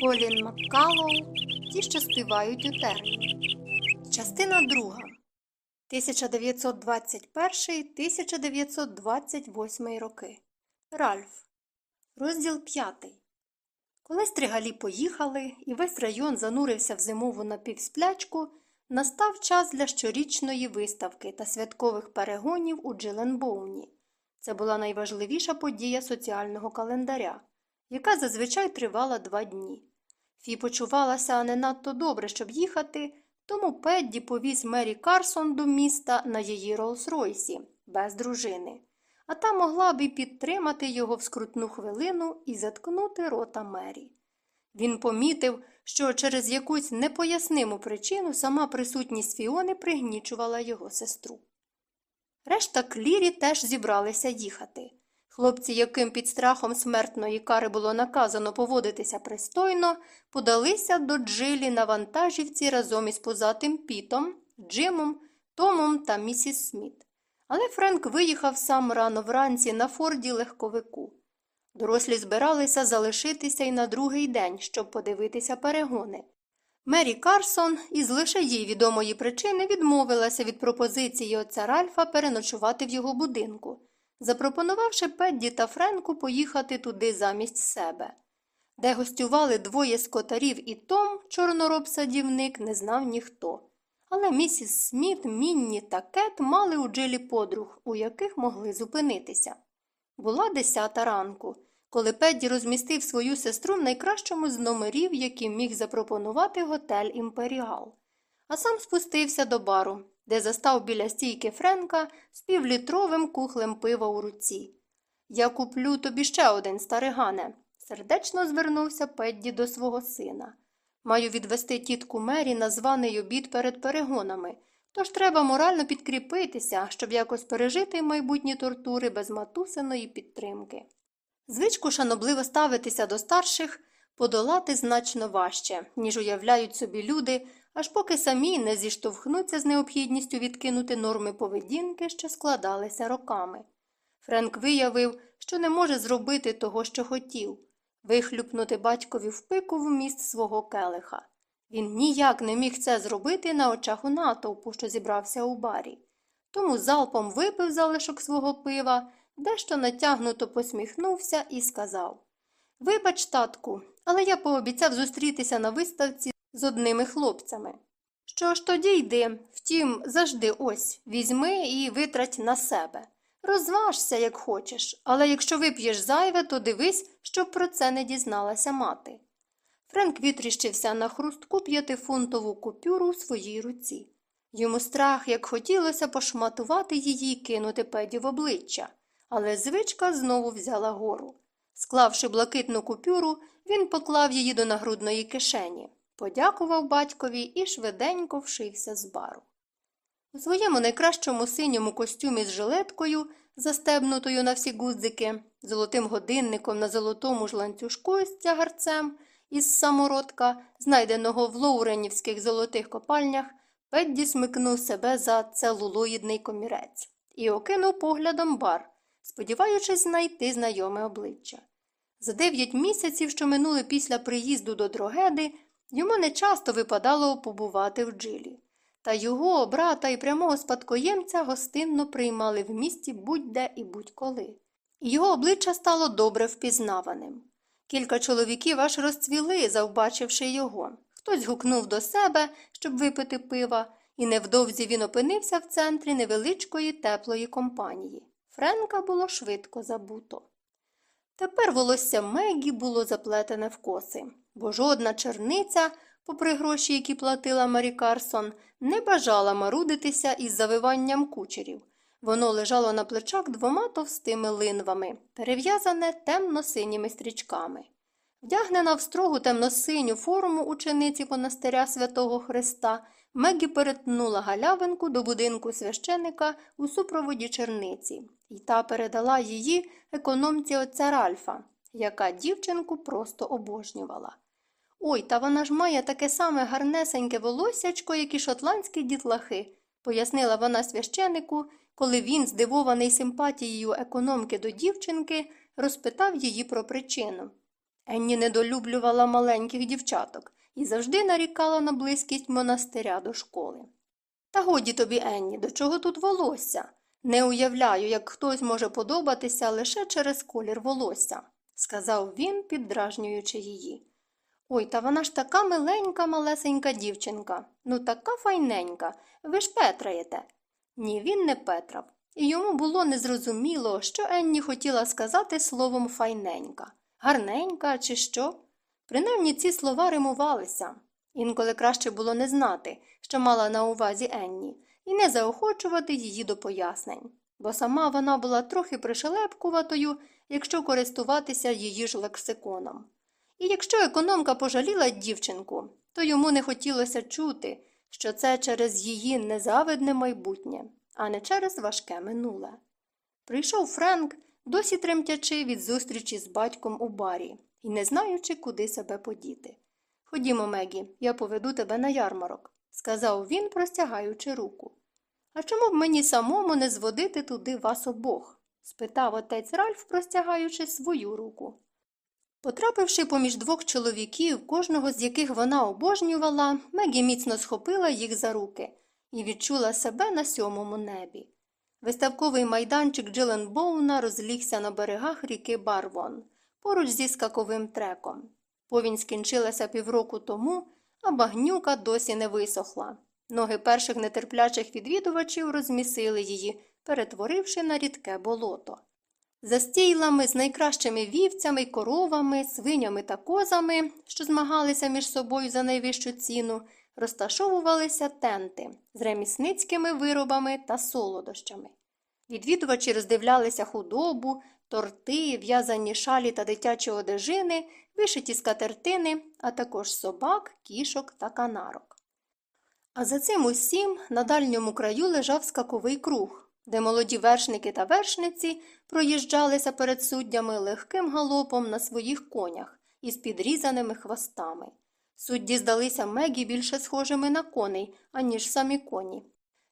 Колін Маккалоу Ті, що співають у терні. Частина друга 1921-1928 роки. Ральф. Розділ п'ятий. Коли стригалі поїхали і весь район занурився в зимову напівсплячку, настав час для щорічної виставки та святкових перегонів у Джиленбоуні. Це була найважливіша подія соціального календаря, яка зазвичай тривала два дні. Фі почувалася не надто добре, щоб їхати, тому Педді повіз Мері Карсон до міста на її Роллс-Ройсі, без дружини, а та могла б і підтримати його в скрутну хвилину і заткнути рота Мері. Він помітив, що через якусь непоясниму причину сама присутність Фіони пригнічувала його сестру. Решта Клірі теж зібралися їхати. Хлопці, яким під страхом смертної кари було наказано поводитися пристойно, подалися до джилі на вантажівці разом із позатим Пітом, Джимом, Томом та місіс Сміт. Але Френк виїхав сам рано вранці на форді легковику. Дорослі збиралися залишитися й на другий день, щоб подивитися перегони. Мері Карсон із лише їй відомої причини відмовилася від пропозиції отця Ральфа переночувати в його будинку запропонувавши Педді та Френку поїхати туди замість себе. Де гостювали двоє скотарів і Том, чорнороб садівник, не знав ніхто. Але місіс Сміт, Мінні та Кет мали у джилі подруг, у яких могли зупинитися. Була десята ранку, коли Педді розмістив свою сестру в найкращому з номерів, які міг запропонувати готель Імперіал, а сам спустився до бару, де застав біля стійки Френка з півлітровим кухлем пива у руці. Я куплю тобі ще один, старигане, сердечно звернувся Педді до свого сина. Маю відвести тітку Мері на званий обід перед перегонами, тож треба морально підкріпитися, щоб якось пережити майбутні тортури без матусиної підтримки. Звичку шанобливо ставитися до старших подолати значно важче, ніж уявляють собі люди, аж поки самі не зіштовхнуться з необхідністю відкинути норми поведінки, що складалися роками. Френк виявив, що не може зробити того, що хотів вихлюпнути батькові в пику вміст свого келиха. Він ніяк не міг це зробити на очах у натовпу, що зібрався у барі. Тому залпом випив залишок свого пива, дещо натягнуто посміхнувся і сказав Вибач, татку, але я пообіцяв зустрітися на виставці з одними хлопцями. Що ж тоді йди, втім, завжди ось візьми і витрать на себе. Розважся, як хочеш, але якщо вип'єш зайве, то дивись, щоб про це не дізналася мати. Френк вітріщився на хрустку п'ятифунтову купюру у своїй руці. Йому страх, як хотілося пошматувати її і кинути педі в обличчя, але звичка знову взяла гору. Склавши блакитну купюру, він поклав її до нагрудної кишені подякував батькові і швиденько вшився з бару. У своєму найкращому синьому костюмі з жилеткою, застебнутою на всі гудзики, золотим годинником на золотому ж ланцюжку з тягарцем із самородка, знайденого в лоуренівських золотих копальнях, Педді смикнув себе за целулоїдний комірець і окинув поглядом бар, сподіваючись знайти знайоме обличчя. За дев'ять місяців, що минули після приїзду до Дрогеди, Йому нечасто випадало побувати в джилі, та його брата і прямого спадкоємця гостинно приймали в місті будь-де і будь-коли. Його обличчя стало добре впізнаваним. Кілька чоловіків аж розцвіли, завбачивши його. Хтось гукнув до себе, щоб випити пива, і невдовзі він опинився в центрі невеличкої теплої компанії. Френка було швидко забуто. Тепер волосся Мегі було заплетене в коси бо жодна черниця, попри гроші, які платила Марі Карсон, не бажала марудитися із завиванням кучерів. Воно лежало на плечах двома товстими линвами, перев'язане темно-синіми стрічками. Вдягнена в строгу темно-синю форму учениці монастиря святого Христа, Мегі перетнула галявинку до будинку священика у супроводі черниці, і та передала її економці отця Ральфа, яка дівчинку просто обожнювала. Ой, та вона ж має таке саме гарнесеньке волоссячко, як і шотландські дітлахи, пояснила вона священику, коли він, здивований симпатією економки до дівчинки, розпитав її про причину. Енні недолюблювала маленьких дівчаток і завжди нарікала на близькість монастиря до школи. Та годі тобі, Енні, до чого тут волосся? Не уявляю, як хтось може подобатися лише через колір волосся, сказав він, піддражнюючи її. Ой, та вона ж така миленька, малесенька дівчинка. Ну, така файненька. Ви ж петраєте. Ні, він не петрав. І йому було незрозуміло, що Енні хотіла сказати словом файненька, гарненька чи що. Принаймні ці слова римувалися. Інколи краще було не знати, що мала на увазі Енні, і не заохочувати її до пояснень, бо сама вона була трохи пришелепкуватою, якщо користуватися її ж лексиконом. І якщо економка пожаліла дівчинку, то йому не хотілося чути, що це через її незавидне майбутнє, а не через важке минуле. Прийшов Френк, досі тремтячи від зустрічі з батьком у барі і не знаючи, куди себе подіти. Ходімо, Мегі, я поведу тебе на ярмарок, сказав він, простягаючи руку. А чому б мені самому не зводити туди вас обох? спитав отець Ральф, простягаючи свою руку. Потрапивши поміж двох чоловіків, кожного з яких вона обожнювала, Мегі міцно схопила їх за руки і відчула себе на сьомому небі. Виставковий майданчик Джиленбоуна розлігся на берегах ріки Барвон, поруч зі скаковим треком. Повінь скінчилася півроку тому, а багнюка досі не висохла. Ноги перших нетерплячих відвідувачів розмісили її, перетворивши на рідке болото. За стійлами з найкращими вівцями коровами, свинями та козами, що змагалися між собою за найвищу ціну, розташовувалися тенти з ремісницькими виробами та солодощами. Відвідувачі роздивлялися худобу, торти, в'язані шалі та дитячі одежини, вишиті скатертини, а також собак, кішок та канарок. А за цим усім на дальньому краю лежав скаковий круг, де молоді вершники та вершниці проїжджалися перед суддями легким галопом на своїх конях із підрізаними хвостами. Судді здалися Мегі більше схожими на коней, аніж самі коні.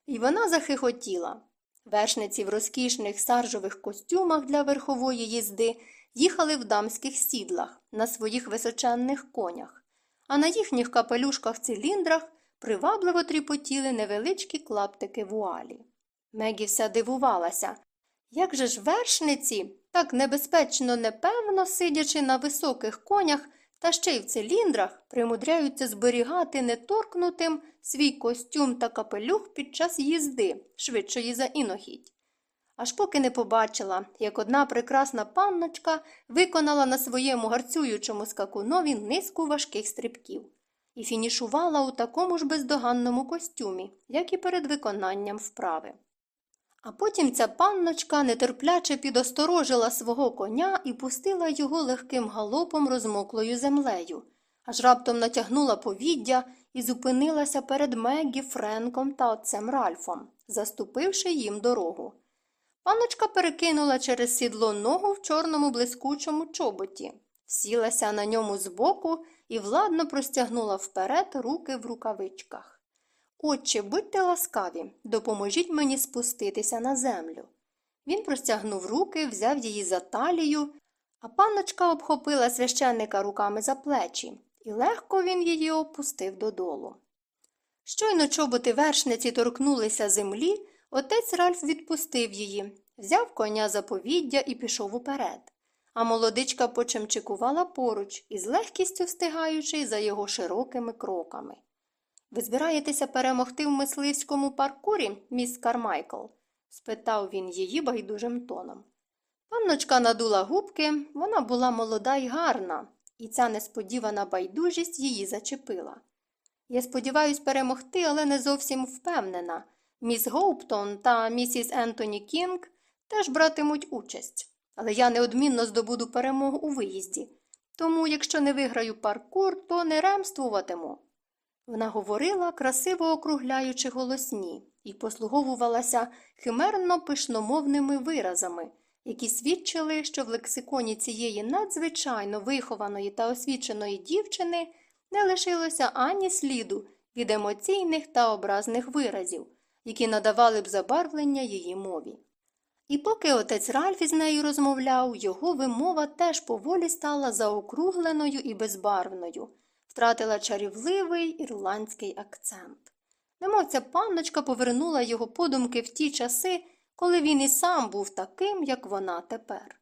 І вона захихотіла. Вершниці в розкішних саржових костюмах для верхової їзди їхали в дамських сідлах на своїх височенних конях, а на їхніх капелюшках циліндрах привабливо тріпотіли невеличкі клаптики вуалі. Мегі вся дивувалася. Як же ж вершниці, так небезпечно непевно, сидячи на високих конях та ще й в циліндрах, примудряються зберігати неторкнутим свій костюм та капелюх під час їзди, швидшої за інохідь. Аж поки не побачила, як одна прекрасна панночка виконала на своєму гарцюючому скакунові низку важких стрибків і фінішувала у такому ж бездоганному костюмі, як і перед виконанням вправи. А потім ця панночка нетерпляче підосторожила свого коня і пустила його легким галопом розмоклою землею, аж раптом натягнула повіддя і зупинилася перед Меггі, Френком та отцем Ральфом, заступивши їм дорогу. Панночка перекинула через сідло ногу в чорному блискучому чоботі, сілася на ньому збоку і владно простягнула вперед руки в рукавичках. Отче, будьте ласкаві, допоможіть мені спуститися на землю. Він простягнув руки, взяв її за талію, а панночка обхопила священника руками за плечі, і легко він її опустив додолу. Щойно чоботи вершниці торкнулися землі, отець Ральф відпустив її, взяв коня за повіддя і пішов уперед. А молодичка почемчикувала поруч, із легкістю встигаючи за його широкими кроками. Ви збираєтеся перемогти в мисливському паркурі, міс Кармайкл? спитав він її байдужим тоном. Панночка надула губки, вона була молода й гарна, і ця несподівана байдужість її зачепила. Я сподіваюсь перемогти, але не зовсім впевнена. Міс Гоуптон та місіс Ентоні Кінг теж братимуть участь, але я неодмінно здобуду перемогу у виїзді. Тому, якщо не виграю паркур, то не ремствуватиму. Вона говорила, красиво округляючи голосні, і послуговувалася химерно пишномовними виразами, які свідчили, що в лексиконі цієї надзвичайно вихованої та освіченої дівчини не лишилося ані сліду від емоційних та образних виразів, які надавали б забарвлення її мові. І поки отець Ральф із нею розмовляв, його вимова теж поволі стала заокругленою і безбарвною, втратила чарівливий ірландський акцент. Немов ця панночка повернула його подумки в ті часи, коли він і сам був таким, як вона тепер.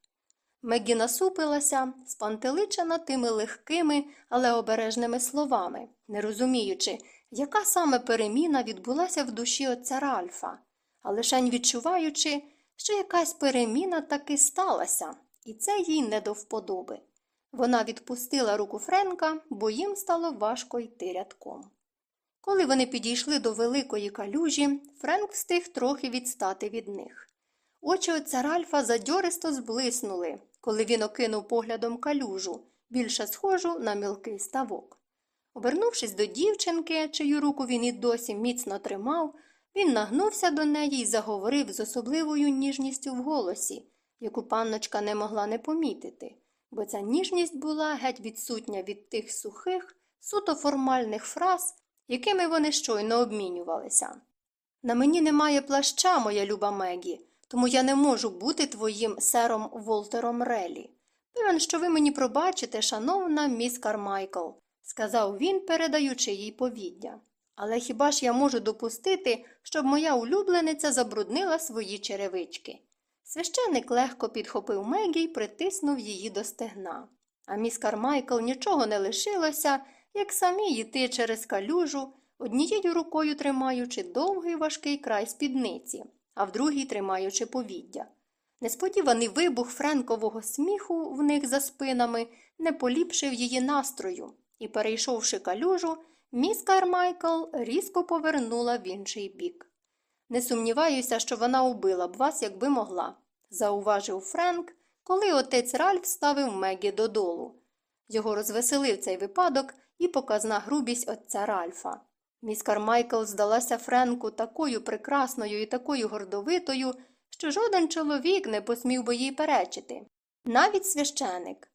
Меггі насупилася, спантеличена тими легкими, але обережними словами, не розуміючи, яка саме переміна відбулася в душі отця Ральфа, а лишень відчуваючи, що якась переміна таки сталася, і це їй не до вподоби. Вона відпустила руку Френка, бо їм стало важко йти рядком. Коли вони підійшли до великої калюжі, Френк встиг трохи відстати від них. Очі отця Ральфа задьористо зблиснули, коли він окинув поглядом калюжу, більше схожу на мілкий ставок. Обернувшись до дівчинки, чию руку він і досі міцно тримав, він нагнувся до неї і заговорив з особливою ніжністю в голосі, яку панночка не могла не помітити, бо ця ніжність була геть відсутня від тих сухих, суто формальних фраз, якими вони щойно обмінювалися. На мені немає плаща, моя люба Мегі, тому я не можу бути твоїм сером Волтером Релі. Певен, що ви мені пробачите, шановна міс Кармайкл, сказав він, передаючи їй повіддя. Але хіба ж я можу допустити, щоб моя улюблениця забруднила свої черевички? Священник легко підхопив Мегі й притиснув її до стегна. А міс Кармайкл нічого не лишилося, як самі йти через калюжу, однією рукою тримаючи довгий важкий край спідниці, а в другій тримаючи повіддя. Несподіваний вибух френкового сміху в них за спинами не поліпшив її настрою, і, перейшовши калюжу, міс Кармайкл різко повернула в інший бік. Не сумніваюся, що вона убила б вас, якби могла, зауважив Френк, коли отець Ральф ставив Мегі додолу. Його розвеселив цей випадок і показна грубість отця Ральфа. Міс Кармайкл здалася Френку такою прекрасною і такою гордовитою, що жоден чоловік не посмів би їй перечити, навіть священик.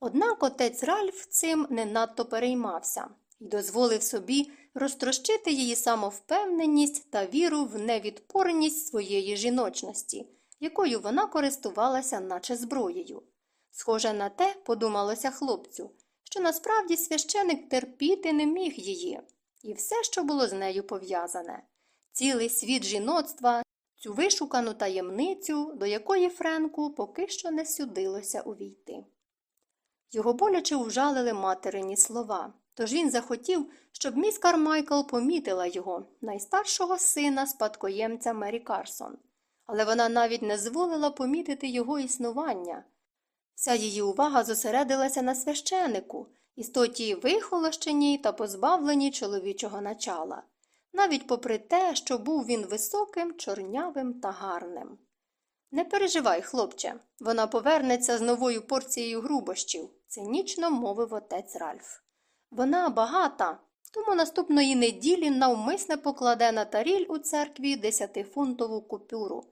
Однак отець Ральф цим не надто переймався і дозволив собі розтрощити її самовпевненість та віру в невідпорність своєї жіночності, якою вона користувалася, наче зброєю. Схоже на те, подумалося хлопцю, що насправді священик терпіти не міг її, і все, що було з нею пов'язане, цілий світ жіноцтва, цю вишукану таємницю, до якої Френку поки що не сюдилося увійти. Його боляче ужалили материні слова, тож він захотів, щоб міс Кармайкл помітила його, найстаршого сина спадкоємця Мері Карсон, але вона навіть не зволила помітити його існування. Вся її увага зосередилася на священику, істоті вихолощеній та позбавленій чоловічого начала, навіть попри те, що був він високим, чорнявим та гарним. Не переживай, хлопче, вона повернеться з новою порцією грубощів, цинічно мовив отець Ральф. Вона багата, тому наступної неділі навмисне покладе на таріль у церкві десятифунтову купюру.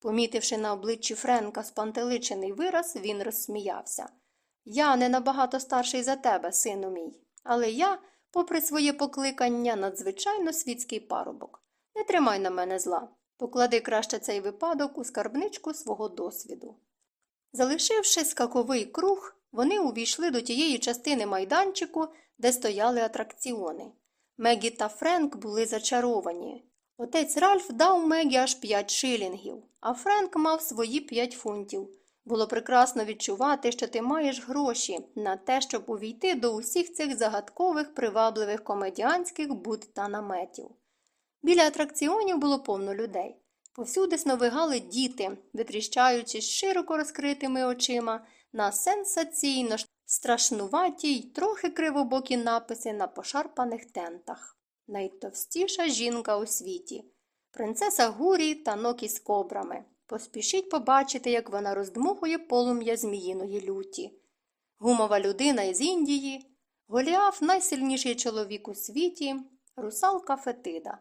Помітивши на обличчі Френка спантеличений вираз, він розсміявся. Я не набагато старший за тебе, сину мій, але я, попри своє покликання, надзвичайно світський парубок. Не тримай на мене зла. Поклади краще цей випадок у скарбничку свого досвіду. Залишивши скаковий круг, вони увійшли до тієї частини майданчику, де стояли атракціони. Мегі та Френк були зачаровані. Отець Ральф дав Мегі аж п'ять шилінгів, а Френк мав свої п'ять фунтів. Було прекрасно відчувати, що ти маєш гроші на те, щоб увійти до усіх цих загадкових, привабливих комедіанських буд та наметів. Біля атракціонів було повно людей. Повсюди сновигали діти, витріщаючись широко розкритими очима на сенсаційно страшнуваті й трохи кривобокі написи на пошарпаних тентах. Найтовстіша жінка у світі. Принцеса Гурі та нокі з кобрами. Поспішіть побачити, як вона роздмухує полум'я зміїної люті. Гумова людина із Індії, Голіаф найсильніший чоловік у світі, русалка Фетида.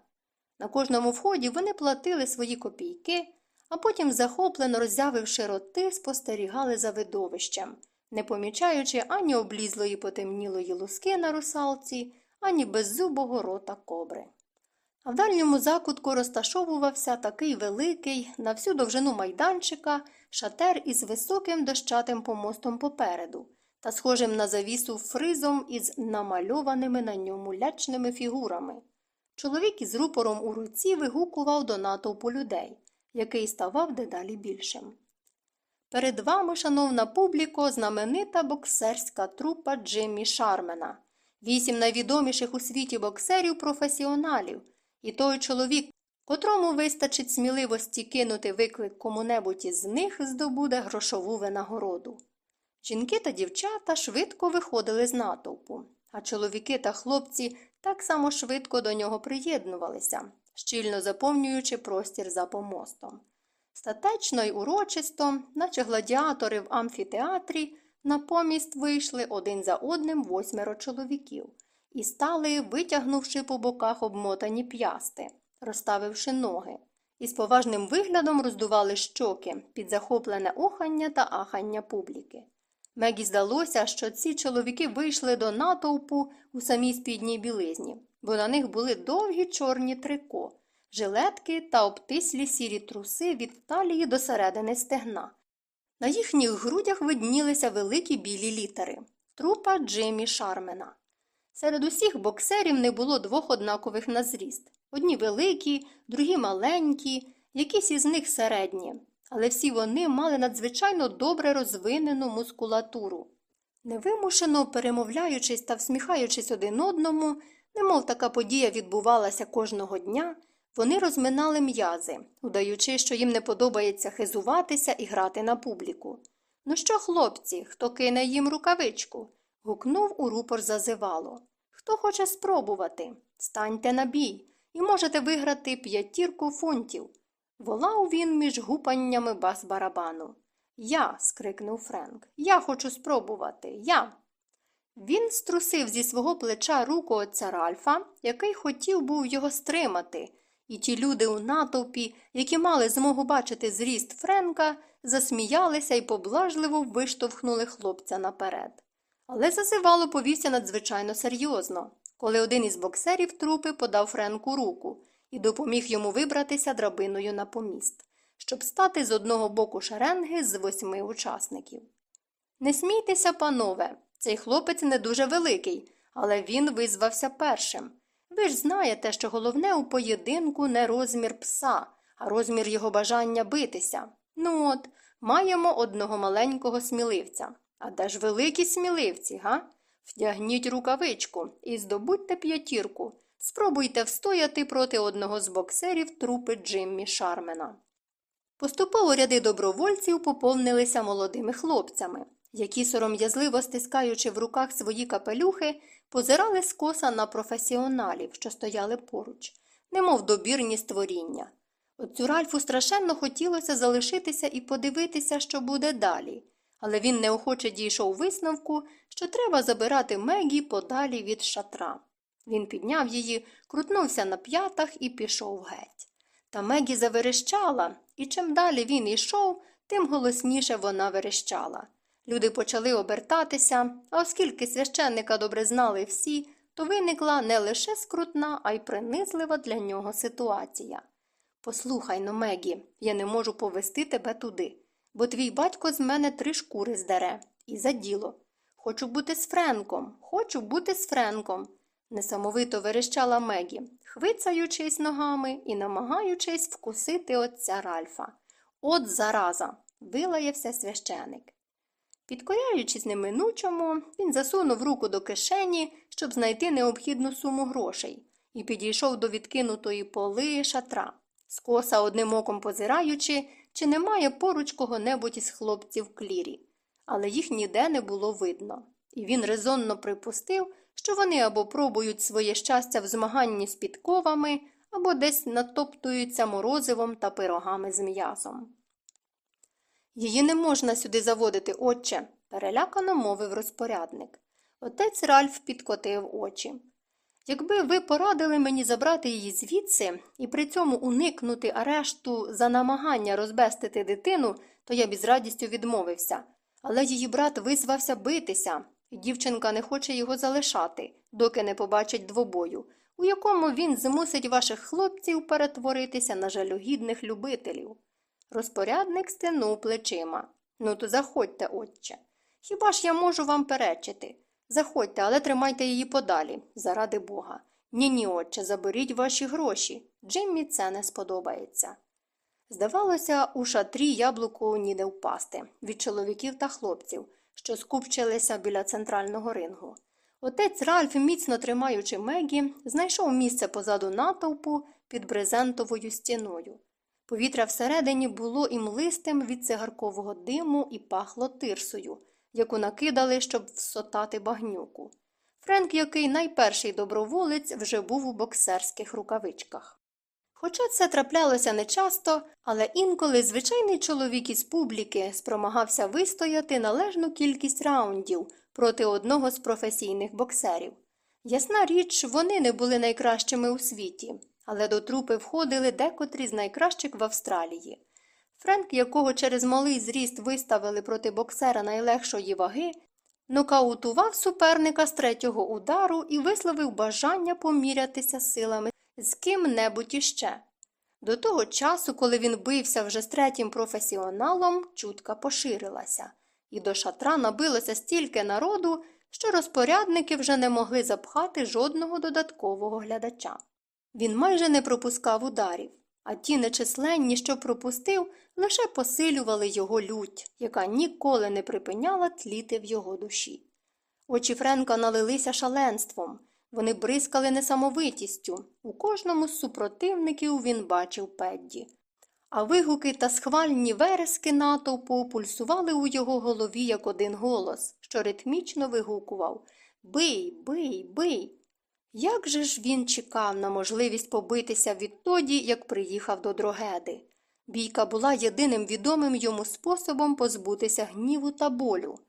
На кожному вході вони платили свої копійки, а потім, захоплено роззявивши роти, спостерігали за видовищем, не помічаючи ані облізлої потемнілої луски на русалці, ані беззубого рота кобри. А в дальньому закутку розташовувався такий великий, на всю довжину майданчика, шатер із високим дощатим помостом попереду та схожим на завісу фризом із намальованими на ньому лячними фігурами. Чоловік із рупором у руці вигукував до натовпу людей, який ставав дедалі більшим. Перед вами, шановна публіко, знаменита боксерська трупа Джиммі Шармена, вісім найвідоміших у світі боксерів професіоналів, і той чоловік, котрому вистачить сміливості кинути виклик кому-небудь із них, здобуде грошову винагороду. Жінки та дівчата швидко виходили з натовпу, а чоловіки та хлопці так само швидко до нього приєднувалися, щільно заповнюючи простір за помостом. Статечно й урочисто, наче гладіатори в амфітеатрі, на поміст вийшли один за одним восьмеро чоловіків і стали, витягнувши по боках обмотані п'ясти, розставивши ноги, і з поважним виглядом роздували щоки під захоплене охання та ахання публіки. Мегі здалося, що ці чоловіки вийшли до натовпу у самій спідній білизні, бо на них були довгі чорні трико, жилетки та обтислі сірі труси від талії до середини стегна. На їхніх грудях виднілися великі білі літери трупа Джиммі Шармена. Серед усіх боксерів не було двох однакових на зріст. Одні великі, другі маленькі, якісь із них середні, але всі вони мали надзвичайно добре розвинену мускулатуру. Невимушено перемовляючись та всміхаючись один одному, немов така подія відбувалася кожного дня, вони розминали м'язи, удаючи, що їм не подобається хизуватися і грати на публіку. Ну що, хлопці, хто кине їм рукавичку? гукнув у рупор зазивало. Хто хоче спробувати? Станьте на бій і можете виграти п'ятірку фунтів. Волав він між гупаннями бас барабану. Я. скрикнув Френк. Я хочу спробувати. Я. Він струсив зі свого плеча руку отця Ральфа, який хотів був його стримати, і ті люди у натовпі, які мали змогу бачити зріст Френка, засміялися і поблажливо виштовхнули хлопця наперед. Але зазивало повівся надзвичайно серйозно, коли один із боксерів трупи подав Френку руку і допоміг йому вибратися драбиною на поміст, щоб стати з одного боку шеренги з восьми учасників. Не смійтеся, панове, цей хлопець не дуже великий, але він визвався першим. Ви ж знаєте, що головне у поєдинку не розмір пса, а розмір його бажання битися. Ну от, маємо одного маленького сміливця. А де ж великі сміливці, га? Вдягніть рукавичку і здобудьте п'ятірку. Спробуйте встояти проти одного з боксерів трупи Джиммі Шармена. Поступово ряди добровольців поповнилися молодими хлопцями, які, сором'язливо стискаючи в руках свої капелюхи, позирали скоса на професіоналів, що стояли поруч, немов добірні створіння. Отцю Ральфу страшенно хотілося залишитися і подивитися, що буде далі, але він неохоче дійшов висновку, що треба забирати Мегі подалі від шатра. Він підняв її, крутнувся на п'ятах і пішов геть. Та Мегі заверещала, і чим далі він йшов, тим голосніше вона верещала. Люди почали обертатися, а оскільки священника добре знали всі, то виникла не лише скрутна, а й принизлива для нього ситуація. Послухай но, Мегі, я не можу повести тебе туди, бо твій батько з мене три шкури здере, і за діло. Хочу бути з Френком, хочу бути з Френком несамовито верещала Мегі, хвицаючись ногами і намагаючись вкусити отця Ральфа. От зараза. вилаявся священик. Підкоряючись неминучому, він засунув руку до кишені, щоб знайти необхідну суму грошей, і підійшов до відкинутої поли шатра, скоса одним оком позираючи, чи немає поруч кого-небудь із хлопців клірі. Але їх ніде не було видно, і він резонно припустив, що вони або пробують своє щастя в змаганні з підковами, або десь натоптуються морозивом та пирогами з м'ясом. Її не можна сюди заводити, отче, перелякано мовив розпорядник. Отець Ральф підкотив очі. Якби ви порадили мені забрати її звідси і при цьому уникнути арешту за намагання розбестити дитину, то я б із радістю відмовився. Але її брат визвався битися, і дівчинка не хоче його залишати, доки не побачить двобою. у якому він змусить ваших хлопців перетворитися на жалюгідних любителів. Розпорядник стенув плечима. Ну, то заходьте, отче. Хіба ж я можу вам перечити? Заходьте, але тримайте її подалі, заради бога. Ні, ні, отче, заберіть ваші гроші. Джиммі це не сподобається. Здавалося, у шатрі яблуку ніде впасти від чоловіків та хлопців, що скупчилися біля центрального рингу. Отець Ральф, міцно тримаючи Мегі, знайшов місце позаду натовпу під брезентовою стіною. Повітря всередині було імлистим від цигаркового диму і пахло тирсою, яку накидали, щоб всотати багнюку. Френк, який найперший доброволець, вже був у боксерських рукавичках. Хоча це траплялося нечасто, але інколи звичайний чоловік із публіки спромагався вистояти належну кількість раундів проти одного з професійних боксерів. Ясна річ, вони не були найкращими у світі, але до трупи входили декотрі з найкращих в Австралії. Френк, якого через малий зріст виставили проти боксера найлегшої ваги, нокаутував суперника з третього удару і висловив бажання помірятися силами з ким-небудь іще. До того часу, коли він бився вже з третім професіоналом, чутка поширилася, і до шатра набилося стільки народу, що розпорядники вже не могли запхати жодного додаткового глядача. Він майже не пропускав ударів, а ті нечисленні, що пропустив, лише посилювали його лють, яка ніколи не припиняла тліти в його душі. Очі Френка налилися шаленством, вони бризкали несамовитістю. У кожному з супротивників він бачив Педді. А вигуки та схвальні верески натовпу пульсували у його голові як один голос, що ритмічно вигукував Бий, бий, бий. Як же ж він чекав на можливість побитися відтоді, як приїхав до дрогеди? Бійка була єдиним відомим йому способом позбутися гніву та болю.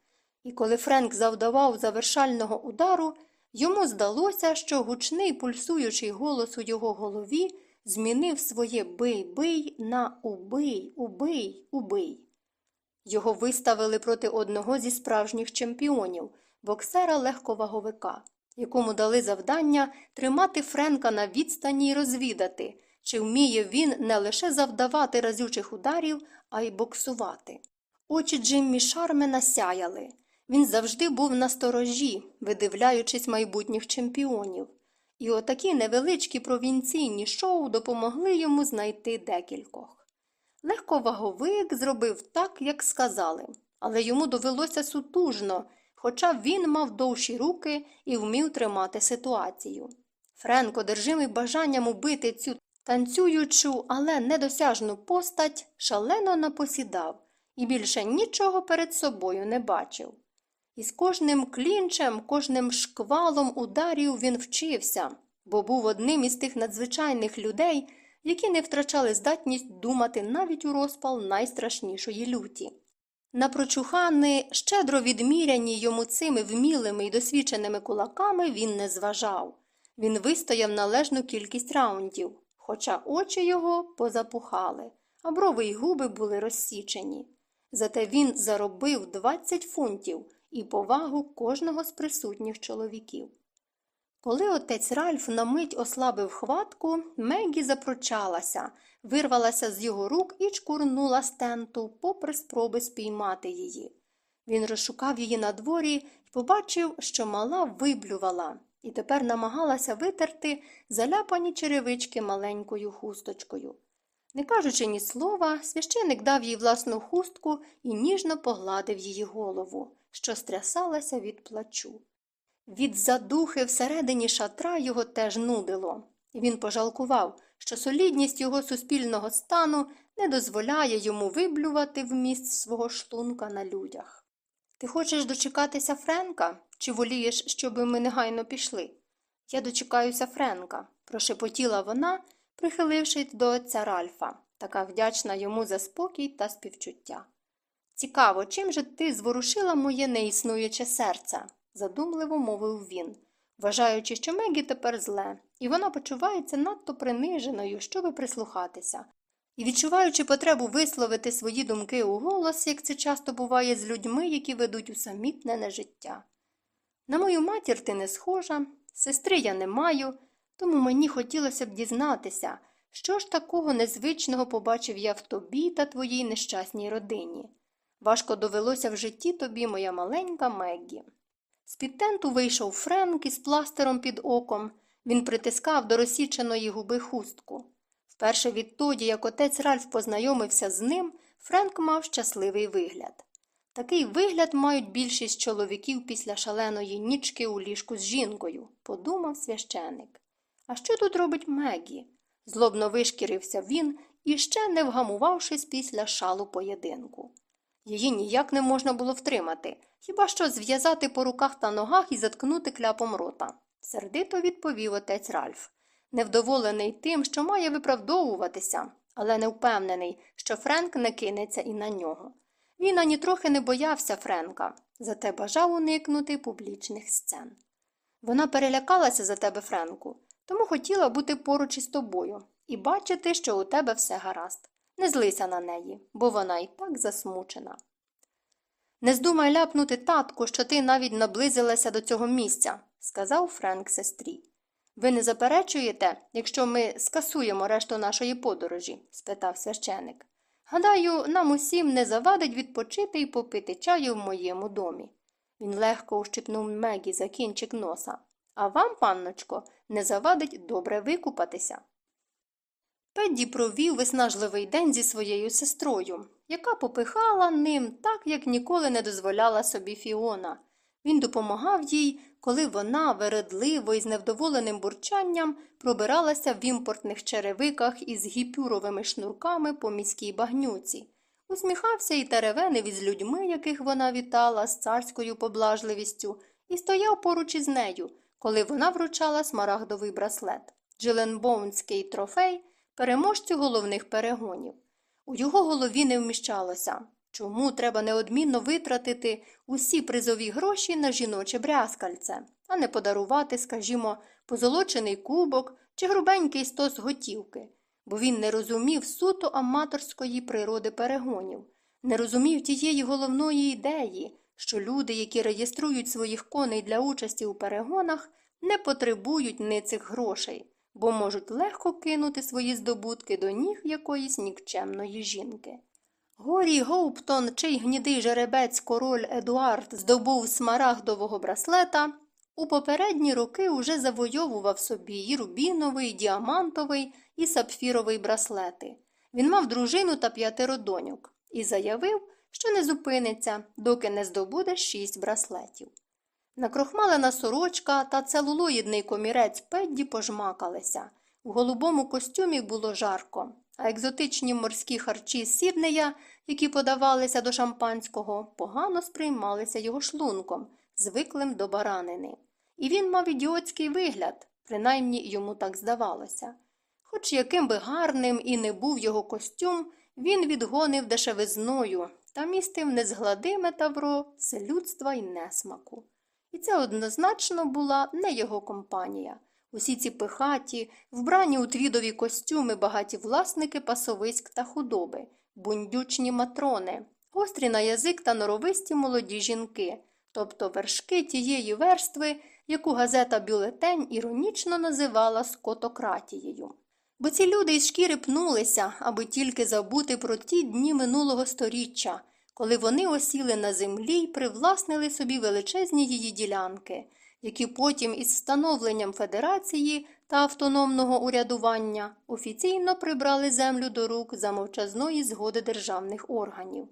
І коли Френк завдавав завершального удару, йому здалося, що гучний пульсуючий голос у його голові змінив своє бий бий на убий, убий, убий. Його виставили проти одного зі справжніх чемпіонів, боксера легковаговика, якому дали завдання тримати Френка на відстані й розвідати, чи вміє він не лише завдавати разючих ударів, а й боксувати. Очі Джиммі Шармена сяяли. Він завжди був на сторожі, видивляючись майбутніх чемпіонів. І отакі невеличкі провінційні шоу допомогли йому знайти декількох. Легковаговик зробив так, як сказали, але йому довелося сутужно, хоча він мав довші руки і вмів тримати ситуацію. Френк, одержимий бажанням убити цю танцюючу, але недосяжну постать, шалено напосідав і більше нічого перед собою не бачив. І з кожним клінчем, кожним шквалом ударів він вчився, бо був одним із тих надзвичайних людей, які не втрачали здатність думати навіть у розпал найстрашнішої люті. На прочухани, щедро відміряні йому цими вмілими й досвідченими кулаками, він не зважав. Він вистояв належну кількість раундів, хоча очі його позапухали, а брови й губи були розсічені. Зате він заробив 20 фунтів і повагу кожного з присутніх чоловіків. Коли отець Ральф на мить ослабив хватку, Мегі запрочалася, вирвалася з його рук і чкурнула з тенту, попри спроби спіймати її. Він розшукав її на дворі і побачив, що мала виблювала, і тепер намагалася витерти заляпані черевички маленькою хусточкою. Не кажучи ні слова, священик дав їй власну хустку і ніжно погладив її голову, що стрясалася від плачу. Від задухи всередині шатра його теж нудило, він пожалкував, що солідність його суспільного стану не дозволяє йому виблювати вміст свого шлунка на людях. Ти хочеш дочекатися Френка, чи волієш, щоби ми негайно пішли? Я дочекаюся Френка, прошепотіла вона, прихилившись до отця Ральфа, така вдячна йому за спокій та співчуття. Цікаво, чим же ти зворушила моє неіснуюче серце? задумливо мовив він, вважаючи, що Мегі тепер зле, і вона почувається надто приниженою, щоби прислухатися, і відчуваючи потребу висловити свої думки у голос, як це часто буває з людьми, які ведуть усамітнене життя. На мою матір ти не схожа, сестри я не маю, Тому мені хотілося б дізнатися, що ж такого незвичного побачив я в тобі та твоїй нещасній родині. Важко довелося в житті тобі, моя маленька Меггі. З під тенту вийшов Френк із пластером під оком. Він притискав до розсіченої губи хустку. Вперше відтоді, як отець Ральф познайомився з ним, Френк мав щасливий вигляд. Такий вигляд мають більшість чоловіків після шаленої нічки у ліжку з жінкою, подумав священик. А що тут робить Мегі? Злобно вишкірився він, іще не вгамувавшись після шалу поєдинку. Її ніяк не можна було втримати, хіба що зв'язати по руках та ногах і заткнути кляпом рота. Сердито відповів отець Ральф, невдоволений тим, що має виправдовуватися, але не впевнений, що Френк не кинеться і на нього. Він ані трохи не боявся Френка, зате бажав уникнути публічних сцен. Вона перелякалася за тебе, Френку, тому хотіла бути поруч із тобою і бачити, що у тебе все гаразд. Не злися на неї, бо вона і так засмучена. Не здумай ляпнути татку, що ти навіть наблизилася до цього місця, сказав Френк сестрі. Ви не заперечуєте, якщо ми скасуємо решту нашої подорожі? спитав священик. Гадаю, нам усім не завадить відпочити і попити чаю в моєму домі. Він легко ущипнув Мегі за кінчик носа. А вам, панночко, не завадить добре викупатися. Педді провів виснажливий день зі своєю сестрою, яка попихала ним так, як ніколи не дозволяла собі Фіона. Він допомагав їй, коли вона вередливо і з невдоволеним бурчанням пробиралася в імпортних черевиках із гіпюровими шнурками по міській багнюці, усміхався і теревенив із людьми, яких вона вітала з царською поблажливістю, і стояв поруч із нею, коли вона вручала смарагдовий браслет, джиленбоунський трофей, переможцю головних перегонів. У його голові не вміщалося. Чому треба неодмінно витратити усі призові гроші на жіноче брязкальце, а не подарувати, скажімо, позолочений кубок чи грубенький стос готівки, бо він не розумів суто аматорської природи перегонів, не розумів тієї головної ідеї, що люди, які реєструють своїх коней для участі у перегонах, не потребують ницих грошей, бо можуть легко кинути свої здобутки до ніг якоїсь нікчемної жінки. Горі Гоуптон, чий гнідий жеребець король Едуард здобув смарагдового браслета, у попередні роки уже завойовував собі і рубіновий, і діамантовий, і сапфіровий браслети. Він мав дружину та п'ятеро доньок і заявив, що не зупиниться, доки не здобуде шість браслетів. Накрохмалена сорочка та целулоїдний комірець Педді пожмакалися. У голубому костюмі було жарко, а екзотичні морські харчі Сіднея, які подавалися до шампанського, погано сприймалися його шлунком, звиклим до баранини. І він мав ідіотський вигляд, принаймні йому так здавалося. Хоч яким би гарним і не був його костюм, він відгонив дешевизною та містив незгладиме тавро селюдства й несмаку. І це однозначно була не його компанія. Усі ці пихаті, вбрані у твідові костюми багаті власники пасовиськ та худоби, бундючні матрони, гострі на язик та норовисті молоді жінки, тобто вершки тієї верстви, яку газета Бюлетень іронічно називала скотократією. Бо ці люди із шкіри пнулися, аби тільки забути про ті дні минулого сторіччя, коли вони осіли на землі й привласнили собі величезні її ділянки, які потім із встановленням федерації та автономного урядування офіційно прибрали землю до рук за мовчазної згоди державних органів.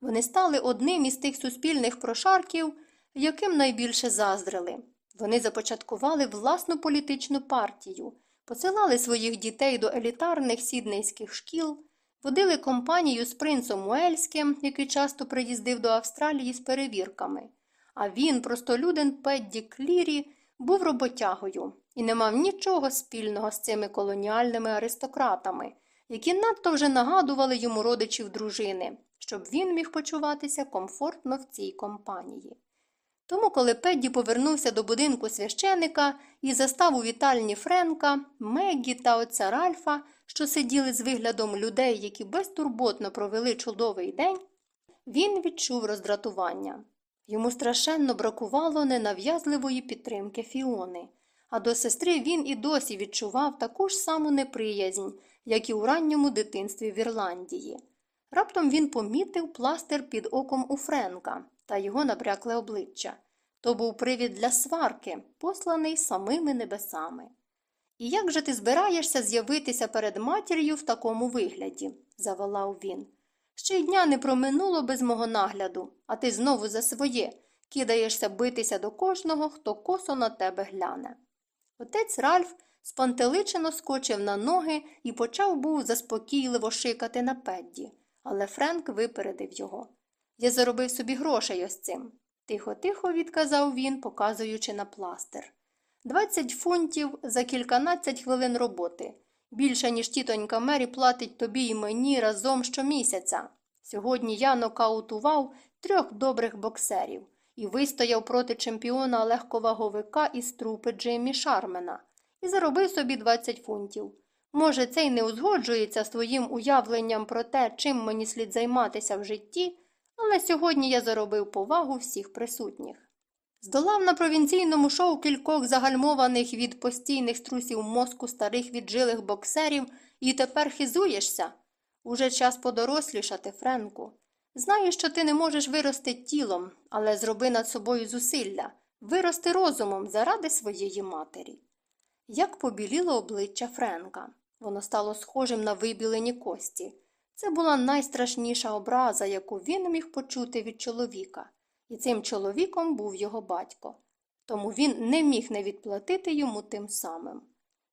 Вони стали одним із тих суспільних прошарків, яким найбільше заздрили. Вони започаткували власну політичну партію, посилали своїх дітей до елітарних сіднейських шкіл, водили компанію з принцом Уельським, який часто приїздив до Австралії з перевірками. А він, простолюден Педді Клірі, був роботягою і не мав нічого спільного з цими колоніальними аристократами, які надто вже нагадували йому родичів дружини, щоб він міг почуватися комфортно в цій компанії. Тому, коли Педді повернувся до будинку священика і застав у вітальні Френка, Меггі та отця Ральфа, що сиділи з виглядом людей, які безтурботно провели чудовий день, він відчув роздратування. Йому страшенно бракувало ненав'язливої підтримки Фіони, а до сестри він і досі відчував таку ж саму неприязнь, як і у ранньому дитинстві в Ірландії. Раптом він помітив пластир під оком у Френка та його набрякле обличчя. То був привід для сварки, посланий самими небесами. І як же ти збираєшся з'явитися перед матір'ю в такому вигляді? заволав він. Ще й дня не проминуло без мого нагляду, а ти знову за своє кидаєшся битися до кожного, хто косо на тебе гляне. Отець Ральф спантеличено скочив на ноги і почав був заспокійливо шикати на педді, але Френк випередив його. Я заробив собі грошей ось цим. Тихо, тихо, відказав він, показуючи на пластир. Двадцять фунтів за кільканадцять хвилин роботи. Більше, ніж тітонька Мері платить тобі і мені разом щомісяця. Сьогодні я нокаутував трьох добрих боксерів і вистояв проти чемпіона легковаговика із трупи Джеймі Шармена і заробив собі 20 фунтів. Може, це й не узгоджується з твоїм уявленням про те, чим мені слід займатися в житті, але сьогодні я заробив повагу всіх присутніх. Здолав на провінційному шоу кількох загальмованих від постійних струсів мозку старих віджилих боксерів і тепер хизуєшся. Уже час подорослішати, Френку. Знаю, що ти не можеш вирости тілом, але зроби над собою зусилля, вирости розумом заради своєї матері. Як побіліло обличчя Френка. Воно стало схожим на вибілені кості. Це була найстрашніша образа, яку він міг почути від чоловіка, і цим чоловіком був його батько. Тому він не міг не відплатити йому тим самим.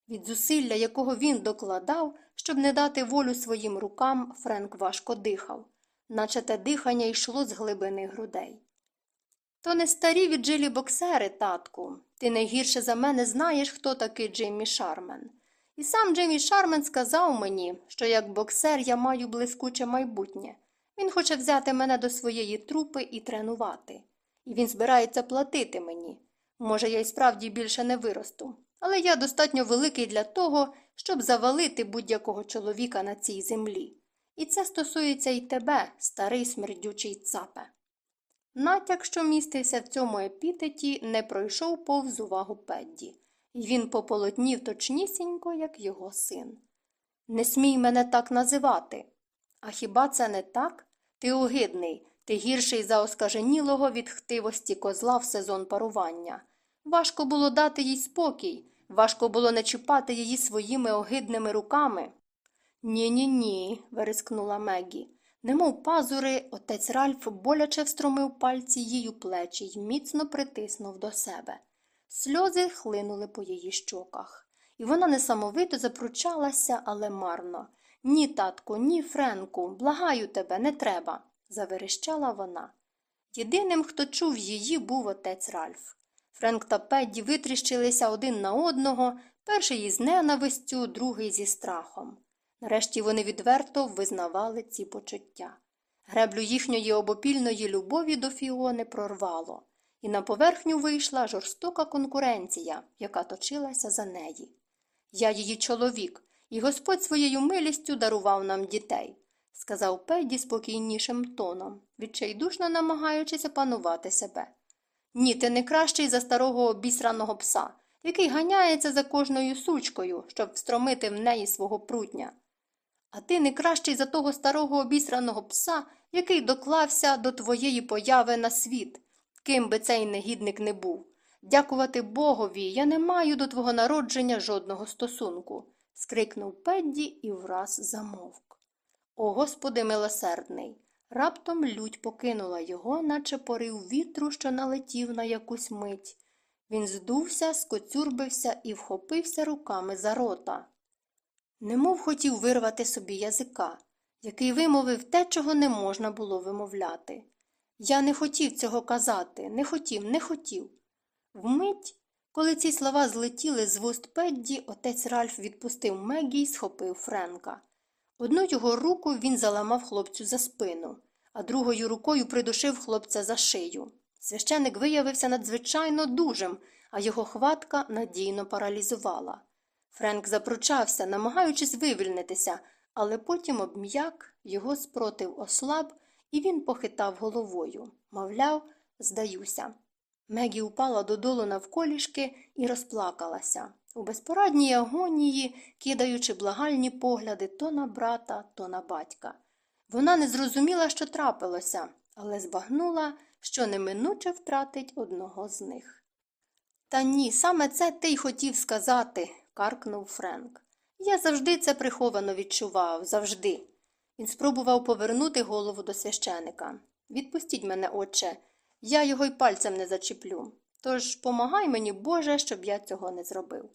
Від зусилля, якого він докладав, щоб не дати волю своїм рукам, Френк важко дихав, наче те дихання йшло з глибини грудей. То не старі віджилі боксери, татку. Ти найгірше за мене знаєш, хто такий Джиммі Шармен. І сам Джиммі Шармен сказав мені, що як боксер я маю блискуче майбутнє. Він хоче взяти мене до своєї трупи і тренувати. І він збирається платити мені. Може, я й справді більше не виросту, але я достатньо великий для того, щоб завалити будь-якого чоловіка на цій землі. І це стосується й тебе, старий смердючий цапе. Натяк, що містився в цьому епітеті, не пройшов повз увагу Педді, і він пополотнів точнісінько, як його син. Не смій мене так називати. А хіба це не так? Ти огидний, ти гірший за оскаженілого від хтивості козла в сезон парування. Важко було дати їй спокій, важко було не чіпати її своїми огидними руками. Ні, ні, ні, верескнула Мегі. Немов пазури, отець Ральф боляче встромив пальці їй у плечі й міцно притиснув до себе. Сльози хлинули по її щоках, і вона несамовито запручалася, але марно. Ні, татку, ні, Френку, благаю тебе, не треба, заверещала вона. Єдиним, хто чув її, був отець Ральф. Френк та Педді витріщилися один на одного, перший із ненавистю, другий зі страхом. Нарешті вони відверто визнавали ці почуття. Греблю їхньої обопільної любові до Фіони прорвало, і на поверхню вийшла жорстока конкуренція, яка точилася за неї. Я її чоловік, і Господь своєю милістю дарував нам дітей, сказав Педі спокійнішим тоном, відчайдушно намагаючись опанувати себе. Ні, ти не кращий за старого обісраного пса, який ганяється за кожною сучкою, щоб встромити в неї свого прутня. А ти не кращий за того старого обісраного пса, який доклався до твоєї появи на світ, ким би цей негідник не був. Дякувати Богові, я не маю до твого народження жодного стосунку, скрикнув Педді і враз замовк. О, Господи милосердний! Раптом лють покинула його, наче порив вітру, що налетів на якусь мить. Він здувся, скоцюрбився і вхопився руками за рота немов хотів вирвати собі язика, який вимовив те, чого не можна було вимовляти. Я не хотів цього казати, не хотів, не хотів. Вмить, коли ці слова злетіли з вуст Педді, отець Ральф відпустив Мегі й схопив Френка. Одну його руку він заламав хлопцю за спину, а другою рукою придушив хлопця за шию. Священик виявився надзвичайно дужим, а його хватка надійно паралізувала. Френк запручався, намагаючись вивільнитися, але потім обм'як, його спротив ослаб, і він похитав головою. Мовляв, здаюся. Мегі упала додолу навколішки і розплакалася, у безпорадній агонії, кидаючи благальні погляди то на брата, то на батька. Вона не зрозуміла, що трапилося, але збагнула, що неминуче втратить одного з них. Та ні, саме це ти й хотів сказати, каркнув Френк. Я завжди це приховано відчував, завжди. Він спробував повернути голову до священика. Відпустіть мене, отче, я його й пальцем не зачіплю. Тож помагай мені, Боже, щоб я цього не зробив.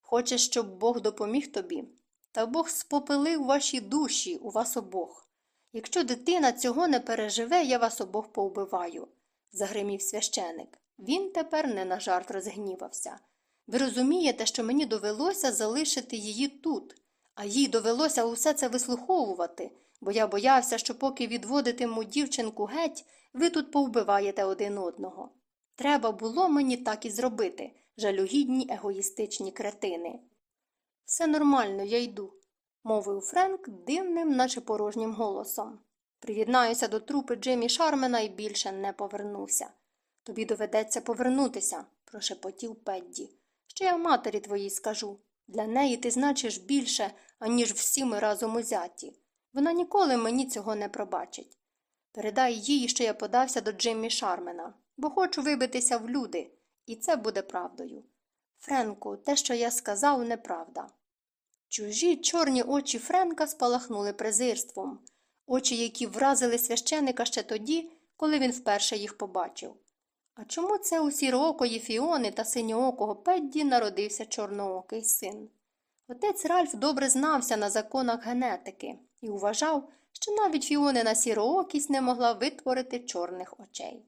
Хочеш, щоб Бог допоміг тобі? Та Бог спопилив ваші душі, у вас обох. Якщо дитина цього не переживе, я вас обох повбиваю, загримів священик. Він тепер не на жарт розгнівався. Ви розумієте, що мені довелося залишити її тут, а їй довелося усе це вислуховувати, бо я боявся, що поки відводитиму дівчинку геть, ви тут повбиваєте один одного. Треба було мені так і зробити, жалюгідні егоїстичні кретини. Все нормально, я йду, мовив Френк дивним, наче порожнім голосом. Приєднаюся до трупи Джиммі Шармена і більше не повернуся. Тобі доведеться повернутися, прошепотів Педді. Що я матері твоїй скажу. Для неї ти значиш більше, аніж всі ми разом узяті. Вона ніколи мені цього не пробачить. Передай їй, що я подався до Джиммі Шармена, бо хочу вибитися в люди, і це буде правдою. Френку, те, що я сказав, неправда. Чужі чорні очі Френка спалахнули презирством, очі, які вразили священика ще тоді, коли він вперше їх побачив. А чому це у сіроокої Фіони та синьоокого Педді народився чорноокий син? Отець Ральф добре знався на законах генетики і вважав, що навіть Фіонина сіроокість не могла витворити чорних очей.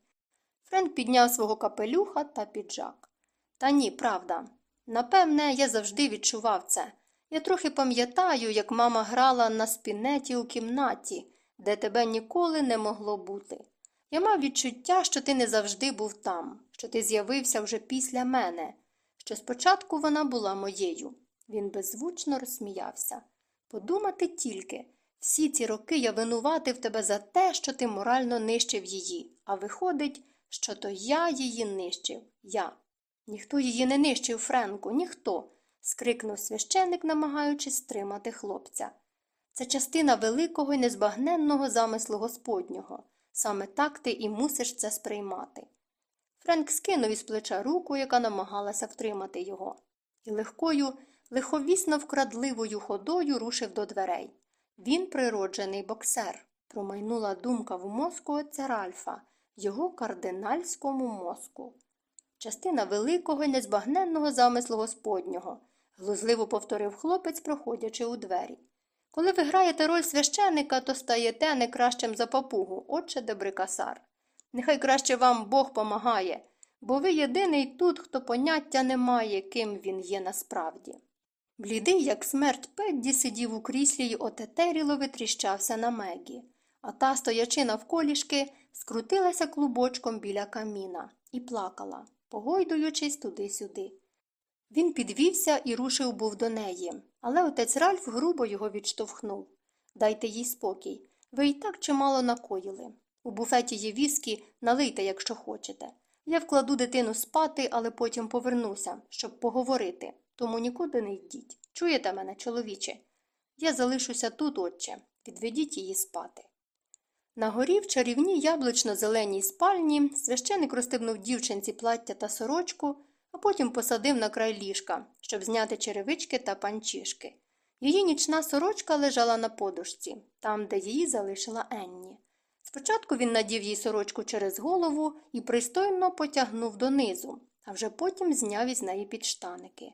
Френк підняв свого капелюха та піджак. Та ні, правда. Напевне, я завжди відчував це. Я трохи пам'ятаю, як мама грала на спінеті у кімнаті, де тебе ніколи не могло бути. Я мав відчуття, що ти не завжди був там, що ти з'явився вже після мене, що спочатку вона була моєю. Він беззвучно розсміявся. Подумати тільки, всі ці роки я винуватив тебе за те, що ти морально нищив її, а виходить, що то я її нищив, я. Ніхто її не нищив, Френку, ніхто. скрикнув священик, намагаючись стримати хлопця. Це частина великого і незбагненного замислу Господнього. Саме так ти і мусиш це сприймати. Френк скинув із плеча руку, яка намагалася втримати його, і легкою, лиховісно вкрадливою ходою рушив до дверей. Він природжений боксер, промайнула думка в мозку отця Ральфа, його кардинальському мозку. Частина великого незбагненного замислу Господнього, глузливо повторив хлопець, проходячи у двері. Коли ви граєте роль священика, то стаєте не кращим за папугу, отче Дебрикасар. Нехай краще вам Бог помагає, бо ви єдиний тут, хто поняття не має, ким він є насправді. Блідий, як смерть Педді, сидів у кріслі й отетеріло витріщався на Мегі, а та, стоячи навколішки, скрутилася клубочком біля каміна і плакала, погойдуючись туди-сюди. Він підвівся і рушив був до неї, але отець Ральф грубо його відштовхнув. Дайте їй спокій. Ви й так чимало накоїли. У буфеті є віскі, налийте, якщо хочете. Я вкладу дитину спати, але потім повернуся, щоб поговорити, тому нікуди не йдіть. Чуєте мене, чоловіче? Я залишуся тут, отче, відведіть її спати. На горі в чарівній яблучно-зеленій спальні священик розстебнув дівчинці плаття та сорочку а потім посадив на край ліжка, щоб зняти черевички та панчішки. Її нічна сорочка лежала на подушці, там, де її залишила Енні. Спочатку він надів їй сорочку через голову і пристойно потягнув донизу, а вже потім зняв із неї підштаники.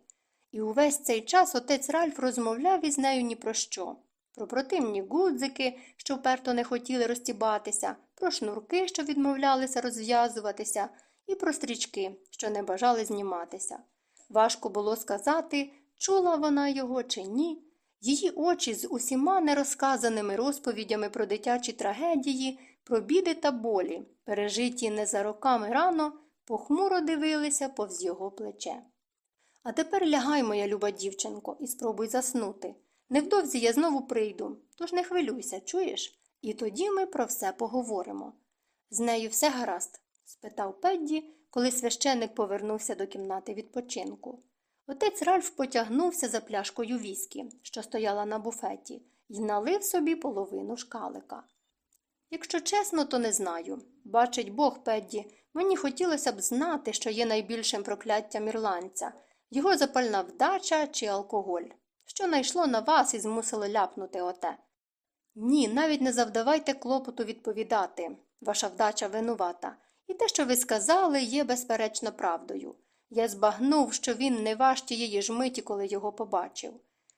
І увесь цей час отець Ральф розмовляв із нею ні про що. Про противні гудзики, що вперто не хотіли розтібатися, про шнурки, що відмовлялися розв'язуватися, і про стрічки, що не бажали зніматися. Важко було сказати, чула вона його чи ні. Її очі з усіма нерозказаними розповідями про дитячі трагедії, про біди та болі, пережиті не за роками рано, похмуро дивилися повз його плече. А тепер лягай, моя люба дівчинко, і спробуй заснути. Невдовзі я знову прийду, тож не хвилюйся, чуєш? І тоді ми про все поговоримо. З нею все гаразд? спитав Педді, коли священник повернувся до кімнати відпочинку. Отець Ральф потягнувся за пляшкою віскі, що стояла на буфеті, і налив собі половину шкалика. Якщо чесно, то не знаю. Бачить Бог, Педді, мені хотілося б знати, що є найбільшим прокляттям ірландця його запальна вдача чи алкоголь, що найшло на вас і змусило ляпнути оте. Ні, навіть не завдавайте клопоту відповідати. Ваша вдача винувата. І те, що ви сказали, є безперечно правдою. Я збагнув, що він не ваш тієї ж миті, коли його побачив.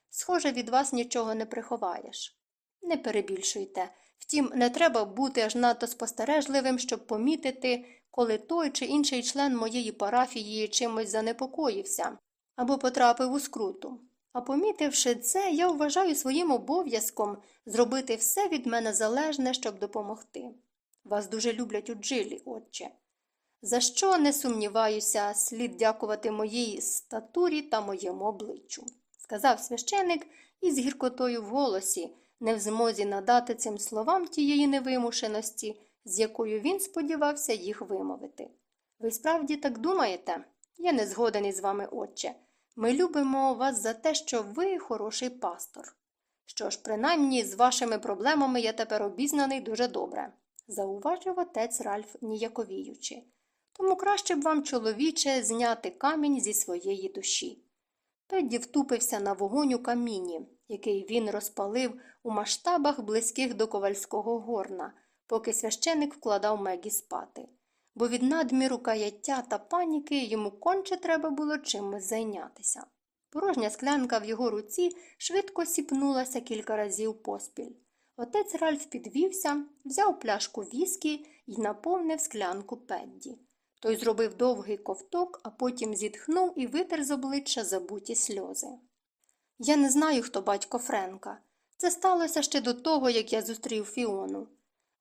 Схоже, від вас нічого не приховаєш. Не перебільшуйте. Втім, не треба бути аж надто спостережливим, щоб помітити, коли той чи інший член моєї парафії чимось занепокоївся або потрапив у скруту. А помітивши це, я вважаю своїм обов'язком зробити все від мене залежне, щоб допомогти. Вас дуже люблять у джилі, отче. За що, не сумніваюся, слід дякувати моїй статурі та моєму обличчю, сказав священик із гіркотою в голосі, не в змозі надати цим словам тієї невимушеності, з якою він сподівався їх вимовити. Ви справді так думаєте? Я не згоден із вами, отче. Ми любимо вас за те, що ви хороший пастор. Що ж, принаймні, з вашими проблемами я тепер обізнаний дуже добре, зауважив отець Ральф ніяковіючи. Тому краще б вам, чоловіче, зняти камінь зі своєї душі. Педді втупився на вогонь у каміні, який він розпалив у масштабах близьких до ковальського горна, поки священик вкладав Мегі спати, бо від надміру каяття та паніки йому конче треба було чимось зайнятися. Порожня склянка в його руці швидко сіпнулася кілька разів поспіль. Отець Ральф підвівся, взяв пляшку віскі і наповнив склянку Педді. Той зробив довгий ковток, а потім зітхнув і витер з обличчя забуті сльози. Я не знаю, хто батько Френка. Це сталося ще до того, як я зустрів Фіону.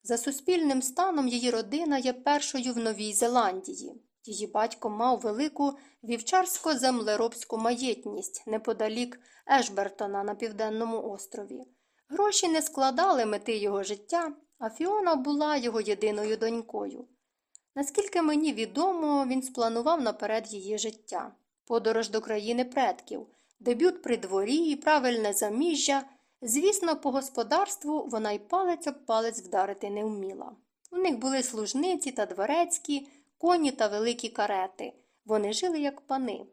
За суспільним станом її родина є першою в Новій Зеландії. Її батько мав велику вівчарсько землеробську маєтність неподалік Ешбертона на південному острові. Гроші не складали мети його життя, а Фіона була його єдиною донькою. Наскільки мені відомо, він спланував наперед її життя, подорож до країни предків, дебют при дворі і правильне заміжжя. Звісно, по господарству вона й палець об палець вдарити не вміла. У них були служниці та дворецькі, коні та великі карети. Вони жили як пани.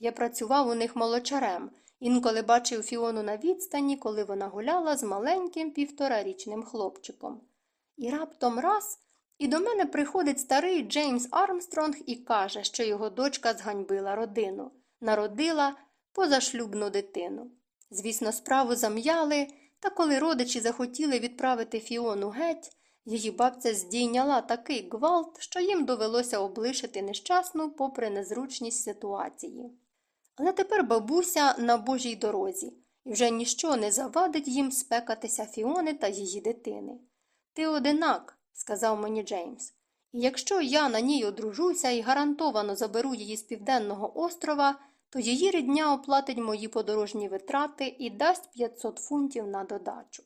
Я працював у них молочарем, інколи бачив Фіону на відстані, коли вона гуляла з маленьким півторарічним хлопчиком. І раптом раз і до мене приходить старий Джеймс Армстронг і каже, що його дочка зганьбила родину, народила позашлюбну дитину. Звісно, справу зам'яли, та коли родичі захотіли відправити Фіону геть, її бабця здійняла такий гвалт, що їм довелося облишити нещасну, попри незручність ситуації. Але тепер бабуся на божій дорозі, і вже ніщо не завадить їм спекатися Фіони та її дитини. Ти одинак, сказав мені Джеймс, і якщо я на ній одружуся і гарантовано заберу її з південного острова, то її рідня оплатить мої подорожні витрати і дасть 500 фунтів на додачу.